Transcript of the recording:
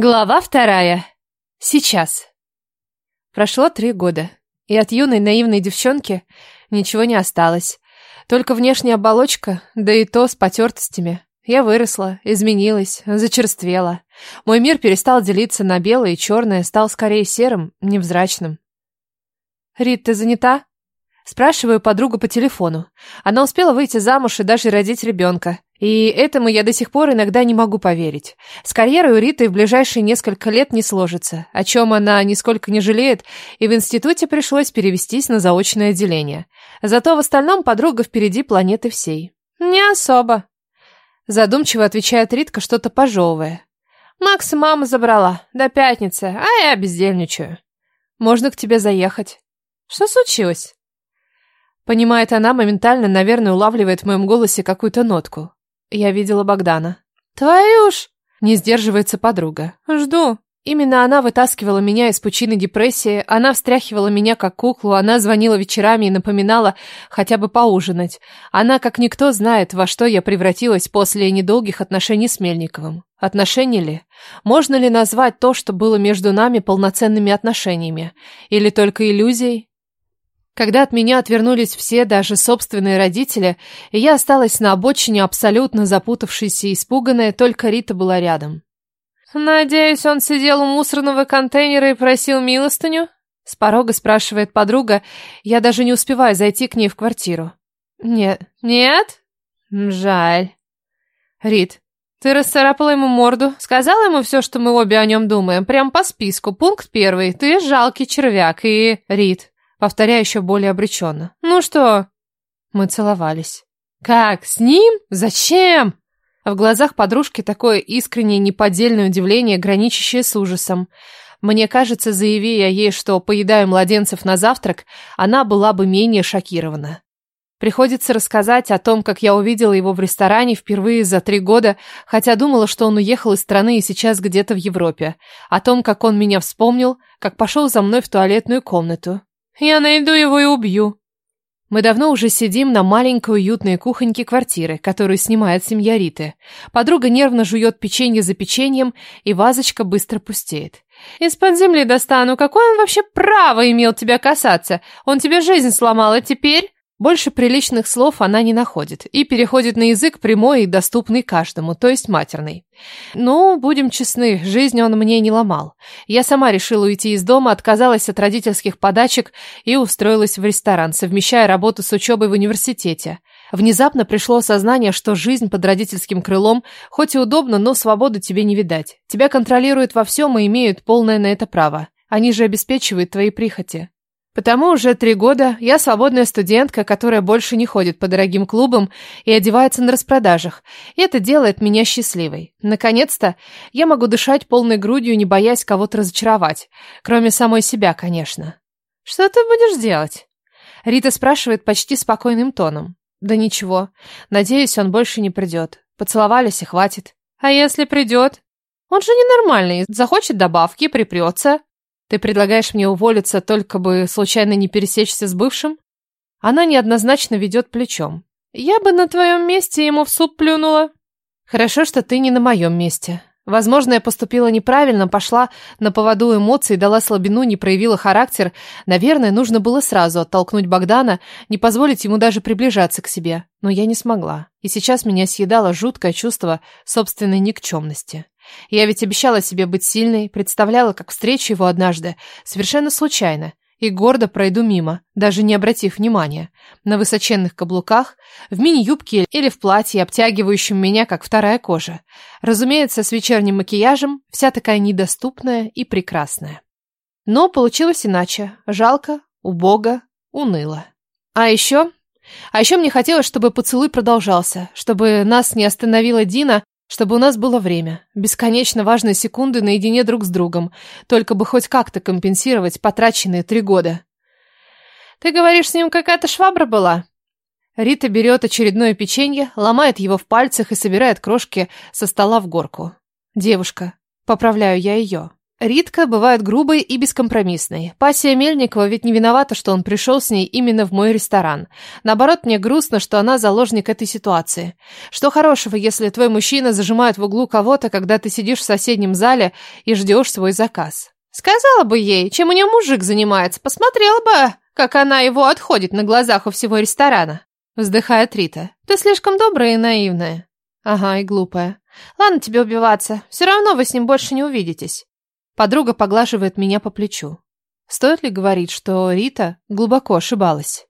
Глава вторая. Сейчас. Прошло три года, и от юной наивной девчонки ничего не осталось. Только внешняя оболочка, да и то с потертостями. Я выросла, изменилась, зачерствела. Мой мир перестал делиться на белое и черное, стал скорее серым, невзрачным. «Рит, ты занята?» Спрашиваю подругу по телефону. Она успела выйти замуж и даже родить ребенка. И этому я до сих пор иногда не могу поверить. С карьерой у Риты в ближайшие несколько лет не сложится, о чем она нисколько не жалеет, и в институте пришлось перевестись на заочное отделение. Зато в остальном подруга впереди планеты всей. «Не особо», — задумчиво отвечает Ритка, что-то пожевывая. «Макса мама забрала. До пятницы, а я бездельничаю. Можно к тебе заехать». «Что случилось?» Понимает она, моментально, наверное, улавливает в моем голосе какую-то нотку. Я видела Богдана. Твою ж! Не сдерживается подруга. Жду. Именно она вытаскивала меня из пучины депрессии, она встряхивала меня как куклу, она звонила вечерами и напоминала хотя бы поужинать. Она, как никто, знает, во что я превратилась после недолгих отношений с Мельниковым. Отношения ли? Можно ли назвать то, что было между нами, полноценными отношениями? Или только иллюзией? Когда от меня отвернулись все, даже собственные родители, и я осталась на обочине, абсолютно запутавшаяся и испуганная, только Рита была рядом. «Надеюсь, он сидел у мусорного контейнера и просил милостыню?» С порога спрашивает подруга. Я даже не успеваю зайти к ней в квартиру. «Нет». «Нет? Жаль». «Рит, ты расцарапала ему морду, сказала ему все, что мы обе о нем думаем, прям по списку. Пункт первый. Ты жалкий червяк и... Рит, Повторяю еще более обреченно. «Ну что?» Мы целовались. «Как? С ним? Зачем?» В глазах подружки такое искреннее неподдельное удивление, граничащее с ужасом. Мне кажется, заяви я ей, что поедаю младенцев на завтрак, она была бы менее шокирована. Приходится рассказать о том, как я увидела его в ресторане впервые за три года, хотя думала, что он уехал из страны и сейчас где-то в Европе. О том, как он меня вспомнил, как пошел за мной в туалетную комнату. Я найду его и убью. Мы давно уже сидим на маленькой уютной кухоньке квартиры, которую снимает семья Риты. Подруга нервно жует печенье за печеньем, и вазочка быстро пустеет. «Из-под земли достану. Какое он вообще право имел тебя касаться? Он тебе жизнь сломал, а теперь...» Больше приличных слов она не находит и переходит на язык прямой и доступный каждому, то есть матерный. Ну, будем честны, жизнь он мне не ломал. Я сама решила уйти из дома, отказалась от родительских подачек и устроилась в ресторан, совмещая работу с учебой в университете. Внезапно пришло осознание, что жизнь под родительским крылом хоть и удобно, но свободу тебе не видать. Тебя контролируют во всем и имеют полное на это право. Они же обеспечивают твои прихоти. Потому уже три года я свободная студентка, которая больше не ходит по дорогим клубам и одевается на распродажах. И это делает меня счастливой. Наконец-то я могу дышать полной грудью, не боясь кого-то разочаровать. Кроме самой себя, конечно. «Что ты будешь делать?» Рита спрашивает почти спокойным тоном. «Да ничего. Надеюсь, он больше не придет. Поцеловались и хватит. А если придет? Он же ненормальный. Захочет добавки, припрется». Ты предлагаешь мне уволиться, только бы случайно не пересечься с бывшим? Она неоднозначно ведет плечом. Я бы на твоем месте ему в суп плюнула. Хорошо, что ты не на моем месте. Возможно, я поступила неправильно, пошла на поводу эмоций, дала слабину, не проявила характер. Наверное, нужно было сразу оттолкнуть Богдана, не позволить ему даже приближаться к себе. Но я не смогла. И сейчас меня съедало жуткое чувство собственной никчемности. Я ведь обещала себе быть сильной, представляла, как встречу его однажды, совершенно случайно, и гордо пройду мимо, даже не обратив внимания, на высоченных каблуках, в мини-юбке или в платье, обтягивающем меня, как вторая кожа. Разумеется, с вечерним макияжем, вся такая недоступная и прекрасная. Но получилось иначе. Жалко, убого, уныло. А еще... А еще мне хотелось, чтобы поцелуй продолжался, чтобы нас не остановила Дина, чтобы у нас было время, бесконечно важные секунды наедине друг с другом, только бы хоть как-то компенсировать потраченные три года. «Ты говоришь, с ним какая-то швабра была?» Рита берет очередное печенье, ломает его в пальцах и собирает крошки со стола в горку. «Девушка». Поправляю я ее. Ритка бывает грубой и бескомпромиссной. Пассия Мельникова ведь не виновата, что он пришел с ней именно в мой ресторан. Наоборот, мне грустно, что она заложник этой ситуации. Что хорошего, если твой мужчина зажимает в углу кого-то, когда ты сидишь в соседнем зале и ждешь свой заказ? Сказала бы ей, чем у нее мужик занимается, посмотрела бы, как она его отходит на глазах у всего ресторана. Вздыхает Рита. Ты слишком добрая и наивная. Ага, и глупая. Ладно тебе убиваться, все равно вы с ним больше не увидитесь. Подруга поглаживает меня по плечу. Стоит ли говорить, что Рита глубоко ошибалась?